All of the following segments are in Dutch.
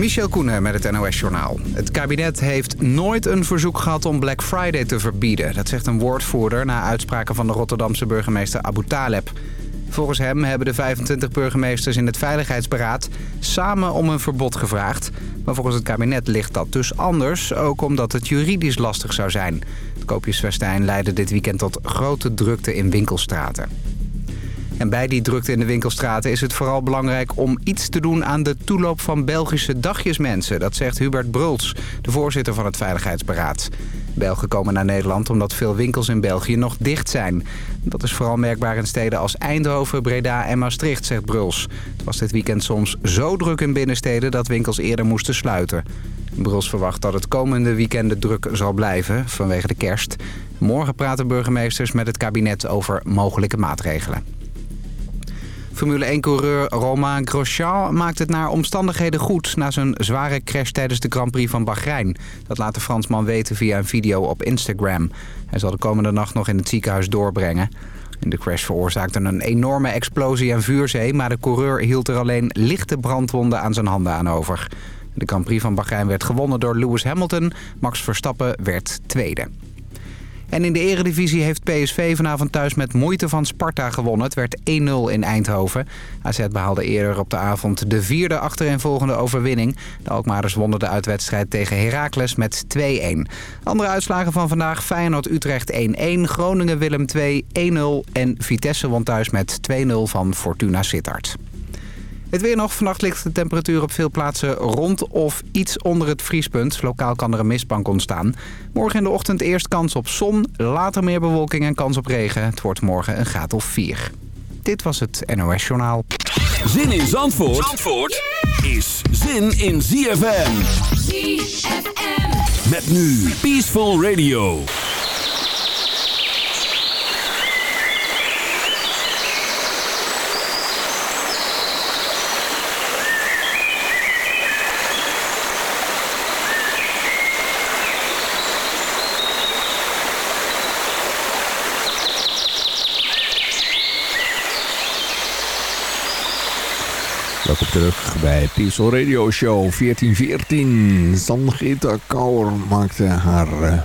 Michel Koenen met het NOS-journaal. Het kabinet heeft nooit een verzoek gehad om Black Friday te verbieden. Dat zegt een woordvoerder na uitspraken van de Rotterdamse burgemeester Abu Taleb. Volgens hem hebben de 25 burgemeesters in het Veiligheidsberaad samen om een verbod gevraagd. Maar volgens het kabinet ligt dat dus anders, ook omdat het juridisch lastig zou zijn. Het koopjesfestijn leidde dit weekend tot grote drukte in winkelstraten. En bij die drukte in de winkelstraten is het vooral belangrijk om iets te doen aan de toeloop van Belgische dagjesmensen. Dat zegt Hubert Bruls, de voorzitter van het Veiligheidsberaad. Belgen komen naar Nederland omdat veel winkels in België nog dicht zijn. Dat is vooral merkbaar in steden als Eindhoven, Breda en Maastricht, zegt Bruls. Het was dit weekend soms zo druk in binnensteden dat winkels eerder moesten sluiten. Bruls verwacht dat het komende weekend druk zal blijven vanwege de kerst. Morgen praten burgemeesters met het kabinet over mogelijke maatregelen. Formule 1-coureur Romain Grosjean maakt het naar omstandigheden goed... na zijn zware crash tijdens de Grand Prix van Bahrein. Dat laat de Fransman weten via een video op Instagram. Hij zal de komende nacht nog in het ziekenhuis doorbrengen. De crash veroorzaakte een enorme explosie en vuurzee... maar de coureur hield er alleen lichte brandwonden aan zijn handen aan over. De Grand Prix van Bahrein werd gewonnen door Lewis Hamilton. Max Verstappen werd tweede. En in de eredivisie heeft PSV vanavond thuis met moeite van Sparta gewonnen. Het werd 1-0 in Eindhoven. AZ behaalde eerder op de avond de vierde achtereenvolgende overwinning. De Alkmaarders wonnen de uitwedstrijd tegen Heracles met 2-1. Andere uitslagen van vandaag. Feyenoord-Utrecht 1-1, Groningen-Willem 2 1-0 en Vitesse won thuis met 2-0 van Fortuna Sittard. Het weer nog. Vannacht ligt de temperatuur op veel plaatsen rond of iets onder het vriespunt. Lokaal kan er een mistbank ontstaan. Morgen in de ochtend eerst kans op zon, later meer bewolking en kans op regen. Het wordt morgen een graad of 4. Dit was het NOS Journaal. Zin in Zandvoort, Zandvoort is zin in ZFM. ZFM. Met nu Peaceful Radio. Terug bij Peaceful Radio Show 1414. Sangita Kaur maakte haar uh,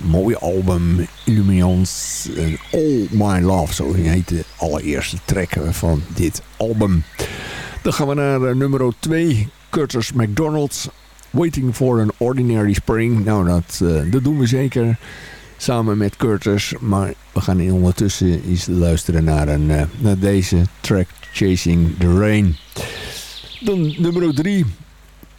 mooie album Illuminance All My Love. Zo heet de allereerste track van dit album. Dan gaan we naar uh, nummer 2. Curtis McDonald. Waiting for an Ordinary Spring. Nou, dat, uh, dat doen we zeker samen met Curtis. Maar we gaan ondertussen eens luisteren naar, een, naar deze track Chasing the Rain. Dan nummer 3.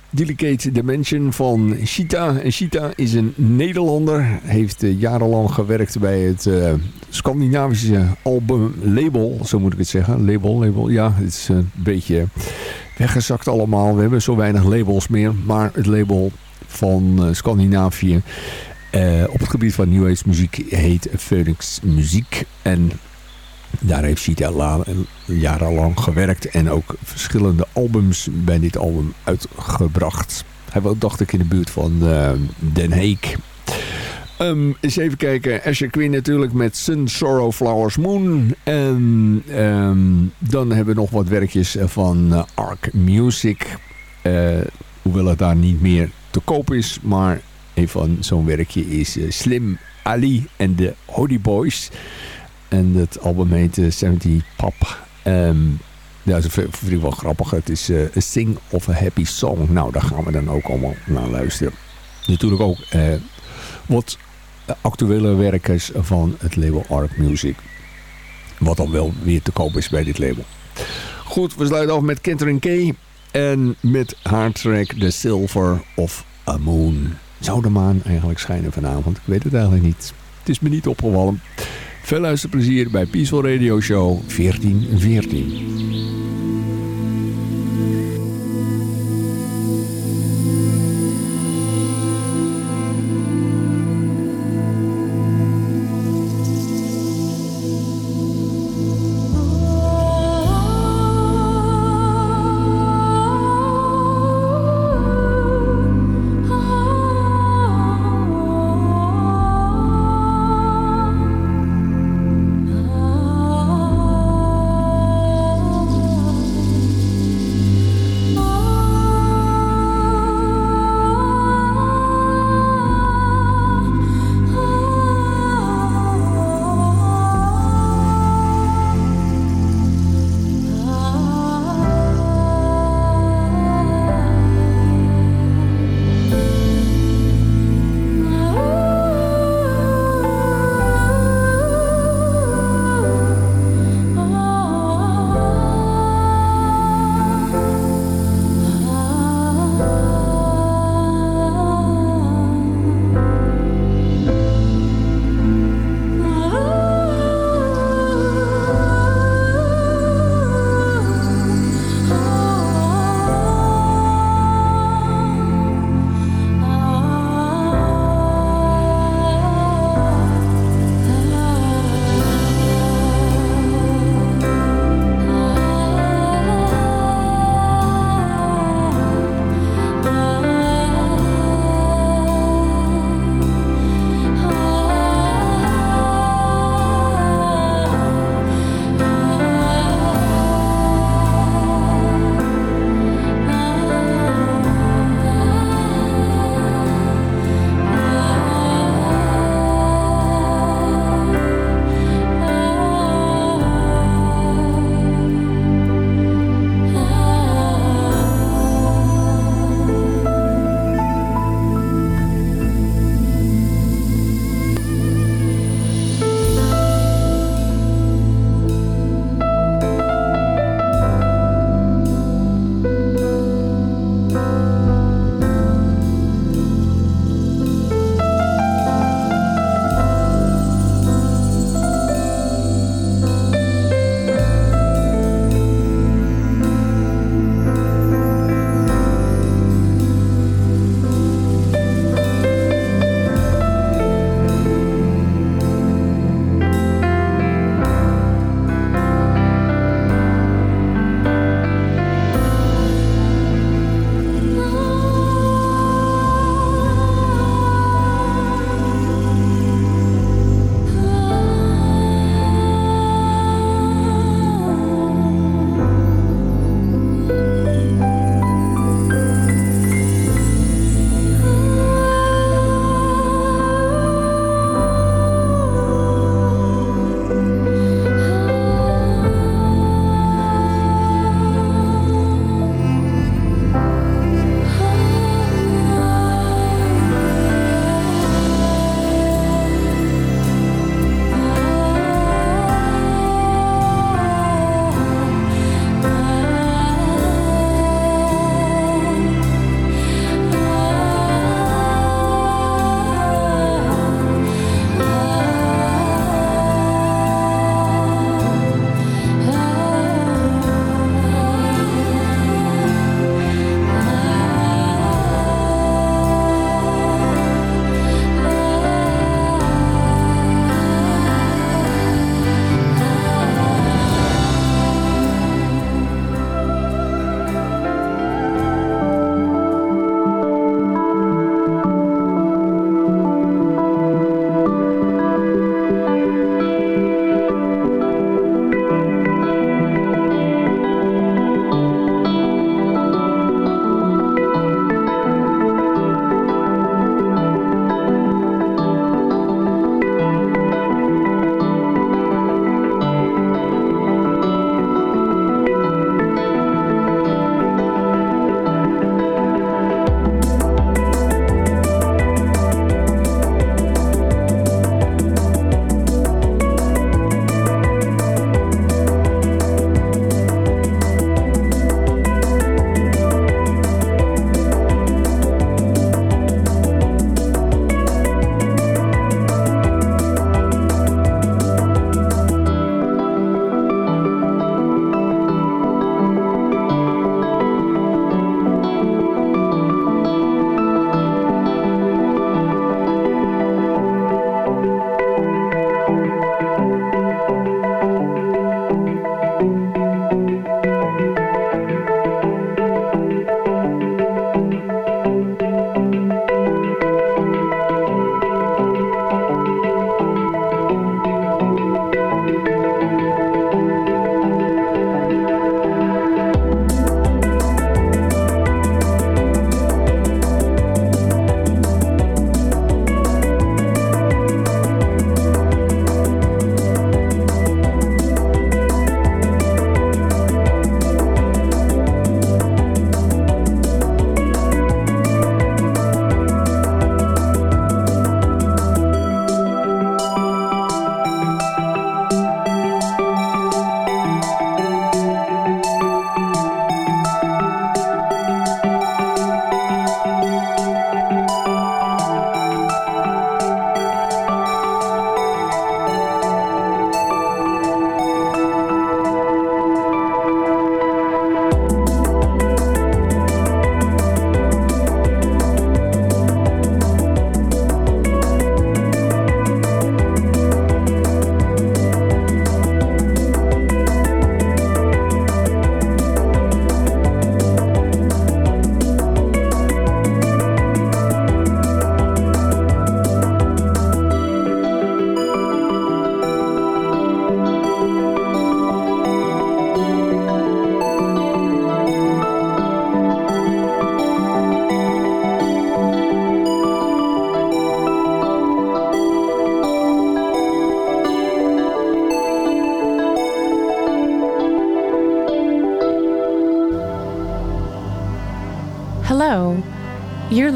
Delicate Dimension van Shita. En Shita is een Nederlander. Heeft uh, jarenlang gewerkt bij het uh, Scandinavische albumlabel. Zo moet ik het zeggen. Label, label. Ja, het is een beetje weggezakt allemaal. We hebben zo weinig labels meer. Maar het label van uh, Scandinavië op het gebied van New Age muziek heet Phoenix Muziek. En daar heeft Sita jarenlang gewerkt en ook verschillende albums bij dit album uitgebracht. Hij woont dacht ik in de buurt van uh, Den Haag. Um, eens even kijken. Asher Queen natuurlijk met Sun, Sorrow, Flowers, Moon. En um, dan hebben we nog wat werkjes van uh, Arc Music. Uh, hoewel het daar niet meer te koop is. Maar een van zo'n werkje is Slim Ali en de Hoodie Boys. En het album heet 70 eh, Pop. Um, ja, dat ik wel grappig. Het is uh, A Sing of a Happy Song. Nou, daar gaan we dan ook allemaal naar luisteren. Natuurlijk ook uh, wat actuele werkers van het label Art Music. Wat dan wel weer te koop is bij dit label. Goed, we sluiten af met Catherine Kay. En met haar track The Silver of a Moon. Zou de maan eigenlijk schijnen vanavond? Ik weet het eigenlijk niet. Het is me niet opgevallen. Veel luisterplezier bij Peaceful Radio Show 1414.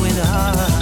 with us.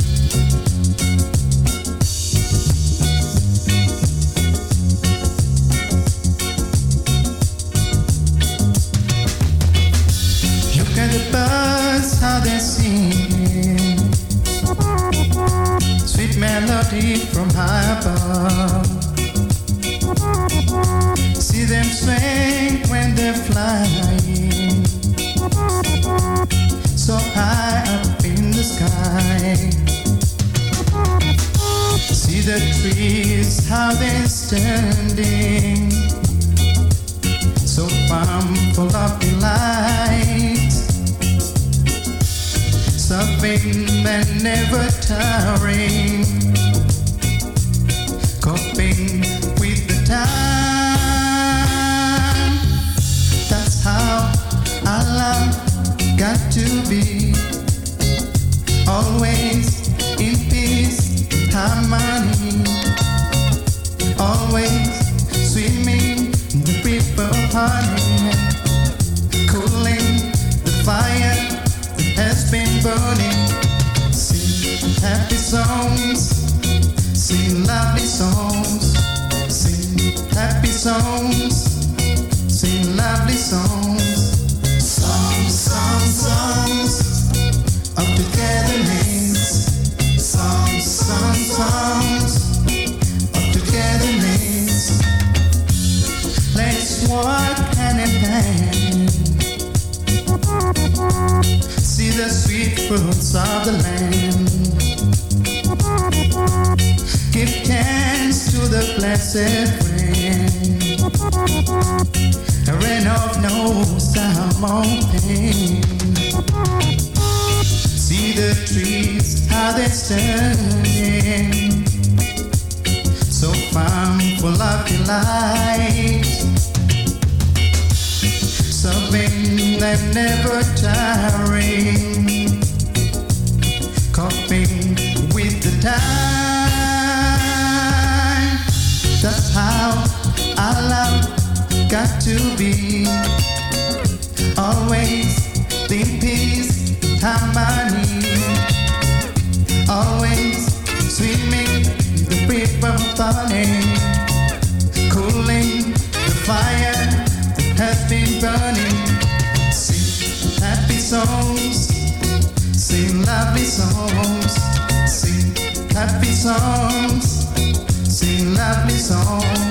Standing, So harmful of delight. something that never tiring. blessed friend. I ran off no pain. See the trees, how they're standing. So fine, full of delight. Something that never tiring. Coughing with the time. got to be. Always think peace, harmony, always swimming the free from falling, cooling the fire that has been burning. Sing happy songs, sing lovely songs, sing happy songs, sing lovely songs.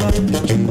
bay chúng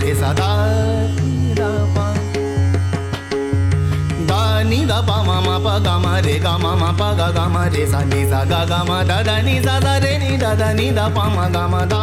re sa da ni da pa da ni da pa ma ma pa ga ma re ga ma ma pa ga ga ma re sa ni sa ga ga ma da da ni sa da re ni da da ni da pa ma ga ma da